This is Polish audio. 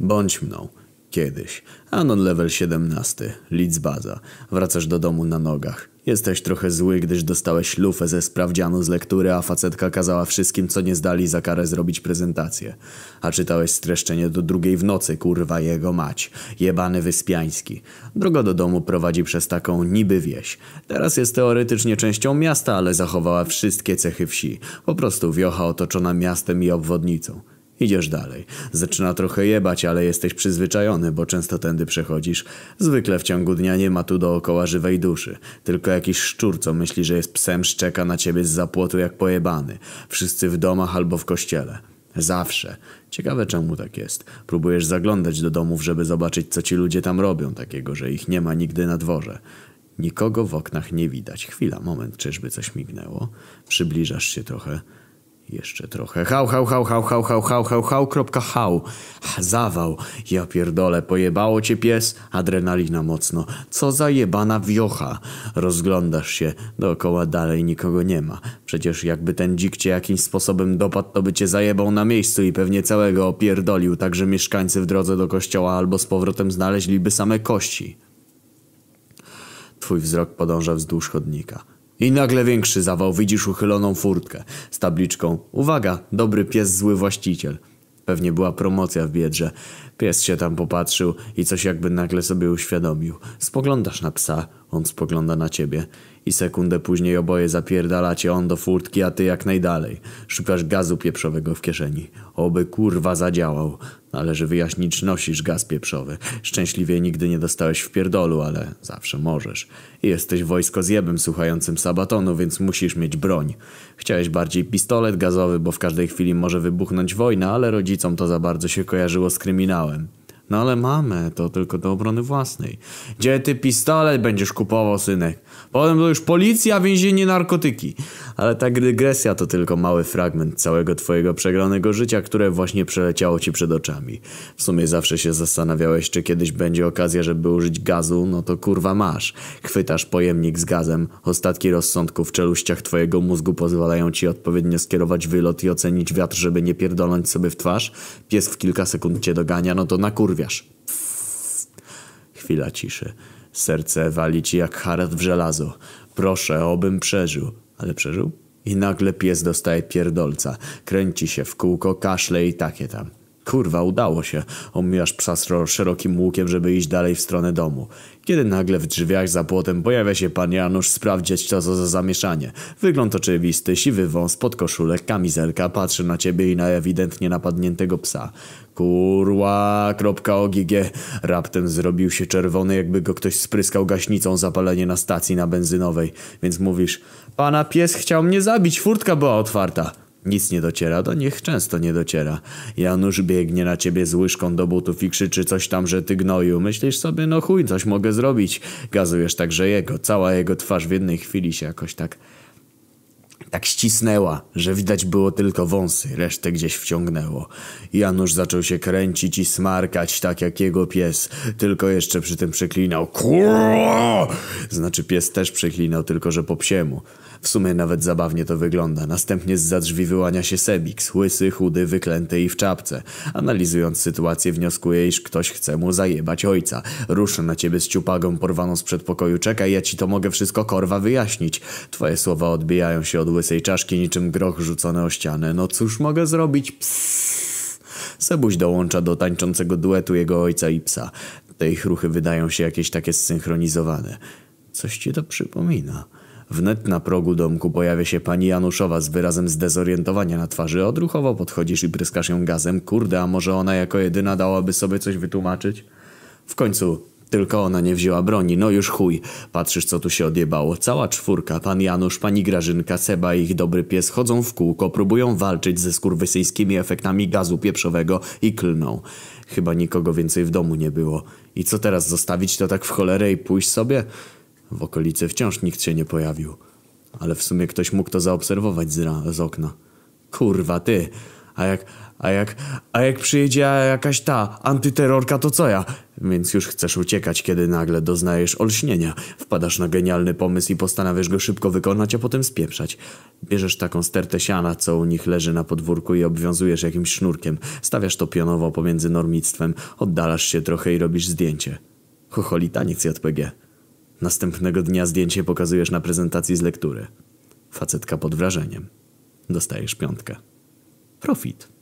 Bądź mną. Kiedyś. Anon level 17. Lidz baza. Wracasz do domu na nogach. Jesteś trochę zły, gdyż dostałeś lufę ze sprawdzianu z lektury, a facetka kazała wszystkim, co nie zdali za karę zrobić prezentację. A czytałeś streszczenie do drugiej w nocy, kurwa jego mać. Jebany Wyspiański. Droga do domu prowadzi przez taką niby wieś. Teraz jest teoretycznie częścią miasta, ale zachowała wszystkie cechy wsi. Po prostu wiocha otoczona miastem i obwodnicą. Idziesz dalej. Zaczyna trochę jebać, ale jesteś przyzwyczajony, bo często tędy przechodzisz. Zwykle w ciągu dnia nie ma tu dookoła żywej duszy. Tylko jakiś szczur, co myśli, że jest psem, szczeka na ciebie z zapłotu jak pojebany. Wszyscy w domach albo w kościele. Zawsze. Ciekawe czemu tak jest. Próbujesz zaglądać do domów, żeby zobaczyć, co ci ludzie tam robią, takiego, że ich nie ma nigdy na dworze. Nikogo w oknach nie widać. Chwila, moment, czyżby coś mignęło? Przybliżasz się trochę. Jeszcze trochę. Hał, hał, hał, hał, hał, hał, hał, hał, hał, kropka hał. Zawał. Ja pierdolę, pojebało cię pies? Adrenalina mocno. Co za jebana wiocha. Rozglądasz się. Dookoła dalej nikogo nie ma. Przecież jakby ten dzik cię jakimś sposobem dopadł, to by cię zajebał na miejscu i pewnie całego opierdolił, tak że mieszkańcy w drodze do kościoła albo z powrotem znaleźliby same kości. Twój wzrok podąża wzdłuż chodnika. I nagle większy zawał, widzisz uchyloną furtkę z tabliczką Uwaga, dobry pies, zły właściciel. Pewnie była promocja w Biedrze. Pies się tam popatrzył i coś jakby nagle sobie uświadomił. Spoglądasz na psa, on spogląda na ciebie. I sekundę później oboje zapierdalacie on do furtki, a ty jak najdalej. Szukasz gazu pieprzowego w kieszeni. Oby kurwa zadziałał. Należy wyjaśnić, nosisz gaz pieprzowy. Szczęśliwie nigdy nie dostałeś w pierdolu, ale zawsze możesz. Jesteś wojsko zjebem słuchającym sabatonu, więc musisz mieć broń. Chciałeś bardziej pistolet gazowy, bo w każdej chwili może wybuchnąć wojna, ale rodzicom to za bardzo się kojarzyło z kryminałem. No ale mamy, to tylko do obrony własnej. Gdzie ty pistolet będziesz kupował, synek? Potem to już policja, więzienie, narkotyki. Ale ta dygresja to tylko mały fragment całego twojego przegranego życia, które właśnie przeleciało ci przed oczami. W sumie zawsze się zastanawiałeś, czy kiedyś będzie okazja, żeby użyć gazu, no to kurwa masz. Chwytasz pojemnik z gazem, ostatki rozsądku w czeluściach twojego mózgu pozwalają ci odpowiednio skierować wylot i ocenić wiatr, żeby nie pierdolnąć sobie w twarz. Pies w kilka sekund cię dogania, no to nakurwiasz. Chwila ciszy. Serce wali ci jak harat w żelazo. Proszę, obym przeżył. Ale przeżył? I nagle pies dostaje pierdolca. Kręci się w kółko, kaszle i takie tam. Kurwa, udało się. Omijasz psa szerokim łukiem, żeby iść dalej w stronę domu. Kiedy nagle w drzwiach za płotem pojawia się pan Janusz sprawdzić co za zamieszanie. Wygląd oczywisty, siwy wąs, podkoszulek, kamizelka, patrzy na ciebie i na ewidentnie napadniętego psa. Kurwa, kropka OGG. Raptem zrobił się czerwony, jakby go ktoś spryskał gaśnicą zapalenie na stacji na benzynowej. Więc mówisz, pana pies chciał mnie zabić, furtka była otwarta. Nic nie dociera, do nich często nie dociera. Janusz biegnie na ciebie z łyżką do butów i krzyczy coś tam, że ty gnoju. Myślisz sobie, no chuj, coś mogę zrobić. Gazujesz także jego. Cała jego twarz w jednej chwili się jakoś tak... Tak ścisnęła, że widać było tylko wąsy, resztę gdzieś wciągnęło. Janusz zaczął się kręcić i smarkać, tak jak jego pies, tylko jeszcze przy tym przeklinał. Kurwa! Znaczy pies też przeklinał, tylko że po psiemu. W sumie nawet zabawnie to wygląda. Następnie z drzwi wyłania się Sebix, łysy, chudy, wyklęty i w czapce. Analizując sytuację wnioskuje, iż ktoś chce mu zajebać ojca. Ruszę na ciebie z ciupagą porwaną z przedpokoju. Czekaj, ja ci to mogę wszystko korwa wyjaśnić. Twoje słowa odbijają się od łysej czaszki niczym groch rzucony o ścianę. No cóż mogę zrobić? Psss. Sebuś dołącza do tańczącego duetu jego ojca i psa. Te ich ruchy wydają się jakieś takie zsynchronizowane. Coś ci to przypomina. Wnet na progu domku pojawia się pani Januszowa z wyrazem zdezorientowania na twarzy. Odruchowo podchodzisz i pryskasz ją gazem. Kurde, a może ona jako jedyna dałaby sobie coś wytłumaczyć? W końcu tylko ona nie wzięła broni, no już chuj. Patrzysz co tu się odjebało. Cała czwórka, pan Janusz, pani Grażynka, Seba i ich dobry pies chodzą w kółko, próbują walczyć ze skurwysyjskimi efektami gazu pieprzowego i klną. Chyba nikogo więcej w domu nie było. I co teraz, zostawić to tak w cholerę i pójść sobie? W okolicy wciąż nikt się nie pojawił. Ale w sumie ktoś mógł to zaobserwować z, z okna. Kurwa, ty! A jak, a jak, a jak przyjedzie jakaś ta antyterrorka, to co ja? Więc już chcesz uciekać, kiedy nagle doznajesz olśnienia. Wpadasz na genialny pomysł i postanawiasz go szybko wykonać, a potem spieprzać. Bierzesz taką stertę siana, co u nich leży na podwórku i obwiązujesz jakimś sznurkiem. Stawiasz to pionowo pomiędzy normictwem, oddalasz się trochę i robisz zdjęcie. Chocholi taniec JPG. Następnego dnia zdjęcie pokazujesz na prezentacji z lektury. Facetka pod wrażeniem. Dostajesz piątkę. Profit.